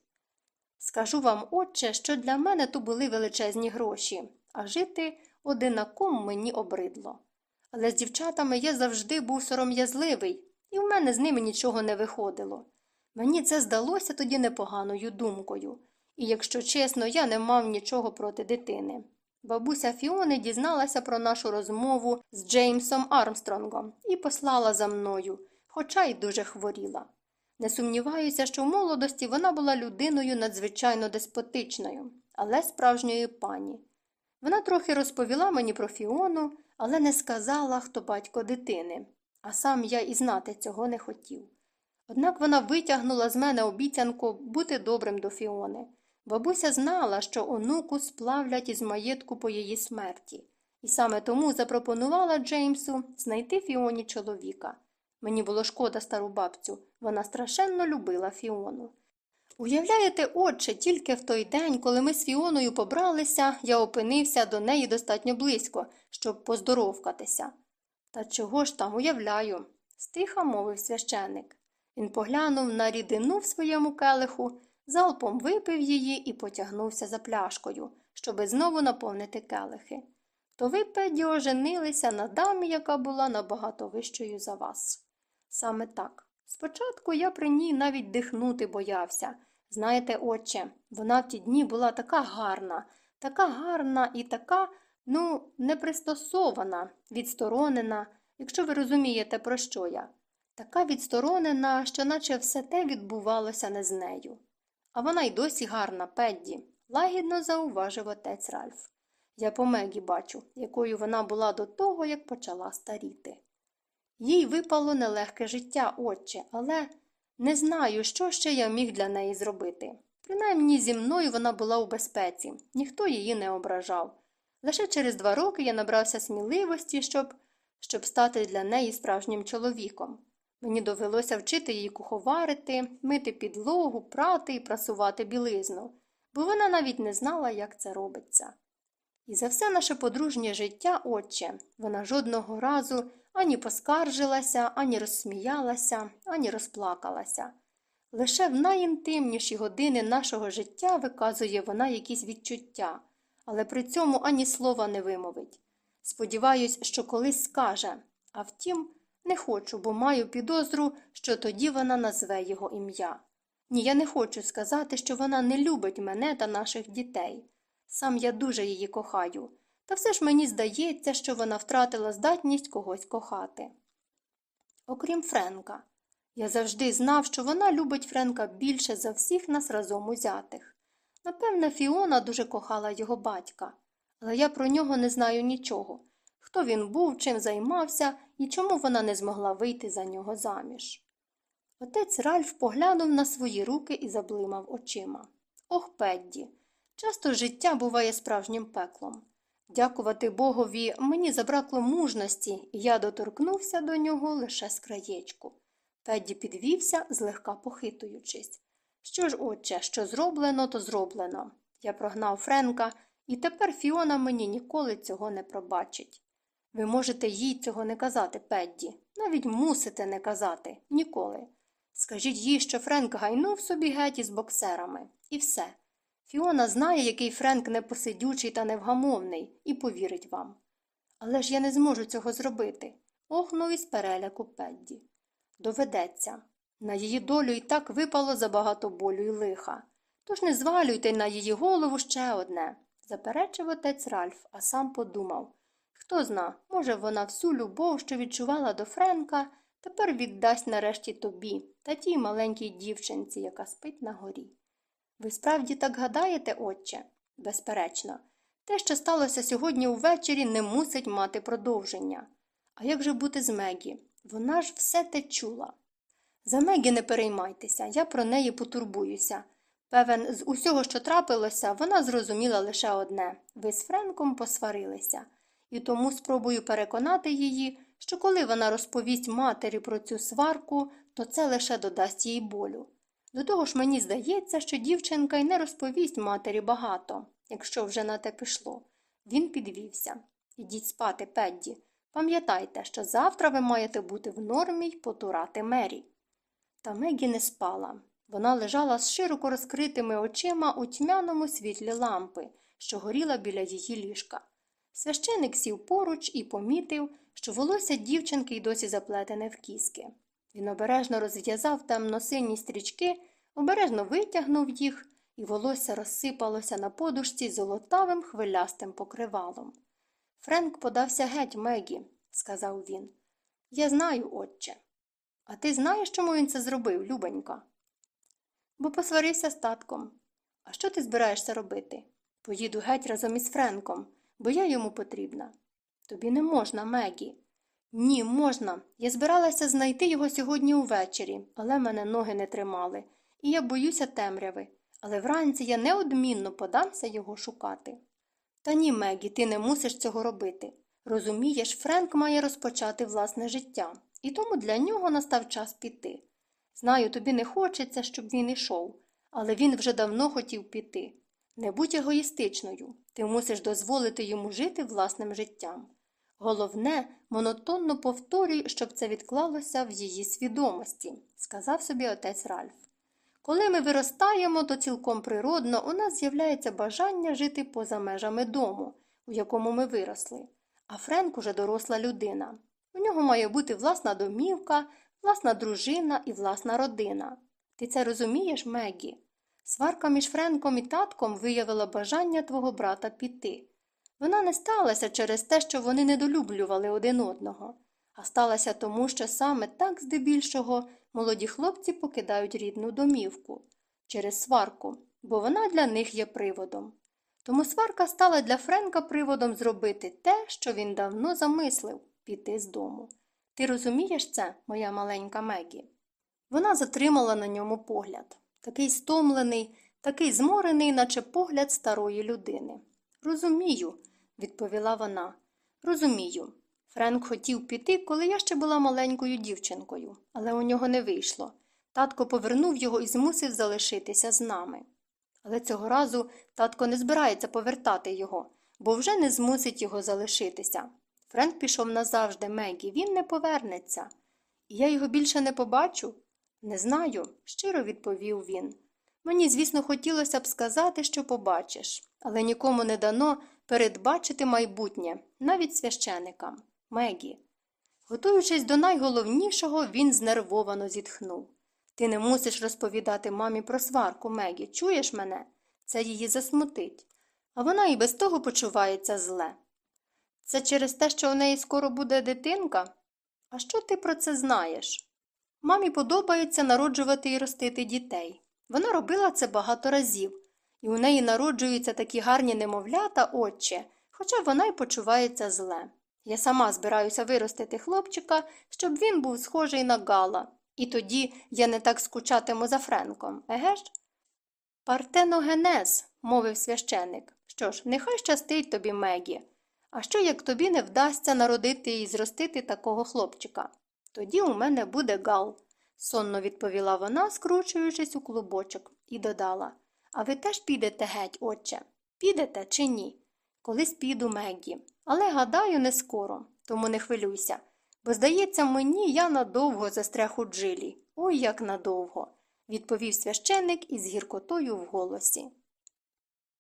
Скажу вам, отче, що для мене то були величезні гроші, а жити одинаком мені обридло. Але з дівчатами я завжди був сором'язливий, і в мене з ними нічого не виходило. Мені це здалося тоді непоганою думкою, і, якщо чесно, я не мав нічого проти дитини. Бабуся Фіони дізналася про нашу розмову з Джеймсом Армстронгом і послала за мною, хоча й дуже хворіла. Не сумніваюся, що в молодості вона була людиною надзвичайно деспотичною, але справжньої пані. Вона трохи розповіла мені про Фіону, але не сказала, хто батько дитини, а сам я і знати цього не хотів. Однак вона витягнула з мене обіцянку бути добрим до Фіони. Бабуся знала, що онуку сплавлять із маєтку по її смерті, і саме тому запропонувала Джеймсу знайти Фіоні чоловіка. Мені було шкода стару бабцю, вона страшенно любила Фіону. Уявляєте, отче, тільки в той день, коли ми з Фіоною побралися, я опинився до неї достатньо близько, щоб поздоровкатися. Та чого ж там уявляю? стиха мовив священник. Він поглянув на рідину в своєму келиху залпом випив її і потягнувся за пляшкою, щоби знову наповнити келихи. то ви, Педі, оженилися на дамі, яка була набагато вищою за вас. Саме так. Спочатку я при ній навіть дихнути боявся. Знаєте, отче, вона в ті дні була така гарна, така гарна і така, ну, непристосована, відсторонена, якщо ви розумієте, про що я. Така відсторонена, що наче все те відбувалося не з нею. А вона й досі гарна, Педді, лагідно зауважив отець Ральф. Я по Мегі бачу, якою вона була до того, як почала старіти. Їй випало нелегке життя, отче, але не знаю, що ще я міг для неї зробити. Принаймні зі мною вона була у безпеці, ніхто її не ображав. Лише через два роки я набрався сміливості, щоб, щоб стати для неї справжнім чоловіком. Мені довелося вчити її куховарити, мити підлогу, прати і прасувати білизну, бо вона навіть не знала, як це робиться. І за все наше подружнє життя, отче, вона жодного разу ані поскаржилася, ані розсміялася, ані розплакалася. Лише в найінтимніші години нашого життя виказує вона якісь відчуття, але при цьому ані слова не вимовить. Сподіваюсь, що колись скаже, а втім, не хочу, бо маю підозру, що тоді вона назве його ім'я. Ні, я не хочу сказати, що вона не любить мене та наших дітей. Сам я дуже її кохаю, та все ж мені здається, що вона втратила здатність когось кохати. Окрім Френка, я завжди знав, що вона любить Френка більше за всіх нас разом узятих. Напевне, Фіона дуже кохала його батька, але я про нього не знаю нічого хто він був, чим займався і чому вона не змогла вийти за нього заміж. Отець Ральф поглянув на свої руки і заблимав очима. Ох, Педді, часто життя буває справжнім пеклом. Дякувати Богові, мені забракло мужності, і я доторкнувся до нього лише з краєчку. Педді підвівся, злегка похитуючись. Що ж, отче, що зроблено, то зроблено. Я прогнав Френка, і тепер Фіона мені ніколи цього не пробачить. Ви можете їй цього не казати, Педді, навіть мусите не казати ніколи. Скажіть їй, що Френк гайнув собі геть із боксерами, і все. Фіона знає, який Френк непосидючий та невгамовний, і повірить вам. Але ж я не зможу цього зробити, охнув із переляку Педді. Доведеться. На її долю і так випало забагато болю й лиха. Тож не звалюйте на її голову ще одне, заперечив отець Ральф, а сам подумав. Хто зна, може, вона всю любов, що відчувала до Френка, тепер віддасть нарешті тобі та тій маленькій дівчинці, яка спить на горі. Ви справді так гадаєте, отче? Безперечно, те, що сталося сьогодні увечері, не мусить мати продовження. А як же бути з Мегі? Вона ж все те чула. За Мегі не переймайтеся, я про неї потурбуюся. Певен, з усього, що трапилося, вона зрозуміла лише одне ви з Френком посварилися і тому спробую переконати її, що коли вона розповість матері про цю сварку, то це лише додасть їй болю. До того ж мені здається, що дівчинка й не розповість матері багато, якщо вже на те пішло. Він підвівся. Ідіть спати, Педді. Пам'ятайте, що завтра ви маєте бути в нормі й потурати мері. Та Мегі не спала. Вона лежала з широко розкритими очима у тьмяному світлі лампи, що горіла біля її ліжка. Священик сів поруч і помітив, що волосся дівчинки й досі заплетене в кіски. Він обережно розв'язав темно-сині стрічки, обережно витягнув їх, і волосся розсипалося на подушці золотавим хвилястим покривалом. Френк подався геть, Мегі, сказав він. Я знаю, отче. А ти знаєш, чому він це зробив, Любонька? Бо посварився з татком. А що ти збираєшся робити? Поїду геть разом із Френком бо я йому потрібна. Тобі не можна, Мегі. Ні, можна. Я збиралася знайти його сьогодні увечері, але мене ноги не тримали, і я боюся темряви. Але вранці я неодмінно подамся його шукати. Та ні, Мегі, ти не мусиш цього робити. Розумієш, Френк має розпочати власне життя, і тому для нього настав час піти. Знаю, тобі не хочеться, щоб він ішов, але він вже давно хотів піти. Не будь егоїстичною, ти мусиш дозволити йому жити власним життям. Головне, монотонно повторюй, щоб це відклалося в її свідомості, сказав собі отець Ральф. Коли ми виростаємо, то цілком природно у нас з'являється бажання жити поза межами дому, у якому ми виросли. А Френк уже доросла людина. У нього має бути власна домівка, власна дружина і власна родина. Ти це розумієш, Мегі? Сварка між Френком і татком виявила бажання твого брата піти. Вона не сталася через те, що вони недолюблювали один одного, а сталася тому, що саме так здебільшого молоді хлопці покидають рідну домівку через сварку, бо вона для них є приводом. Тому сварка стала для Френка приводом зробити те, що він давно замислив піти з дому. Ти розумієш це, моя маленька Мегі? Вона затримала на ньому погляд, такий стомлений, такий зморений, наче погляд старої людини. Розумію, відповіла вона. Розумію. Френк хотів піти, коли я ще була маленькою дівчинкою, але у нього не вийшло. Татко повернув його і змусив залишитися з нами. Але цього разу татко не збирається повертати його, бо вже не змусить його залишитися. Френк пішов назавжди, Мегі, він не повернеться. І я його більше не побачу? Не знаю, щиро відповів він. Мені, звісно, хотілося б сказати, що побачиш, але нікому не дано передбачити майбутнє, навіть священикам. Мегі. Готуючись до найголовнішого, він знервовано зітхнув. Ти не мусиш розповідати мамі про сварку, Мегі, чуєш мене? Це її засмутить. А вона і без того почувається зле. Це через те, що у неї скоро буде дитинка? А що ти про це знаєш? Мамі подобається народжувати і ростити дітей. Вона робила це багато разів, і у неї народжуються такі гарні немовлята, отче, хоча вона й почувається зле. Я сама збираюся виростити хлопчика, щоб він був схожий на Гала, і тоді я не так скучатиму за Френком, еге ж? Партеногенез, мовив священик. Що ж, нехай щастить тобі, Мегі. А що як тобі не вдасться народити і зростити такого хлопчика? Тоді у мене буде гал, сонно відповіла вона, скручуючись у клубочок, і додала А ви теж підете геть, отче? Підете чи ні? Колись піду Меггі. Але, гадаю, не скоро, тому не хвилюйся. Бо, здається, мені я надовго застряг у джилі. Ой, як надовго, відповів священик із гіркотою в голосі.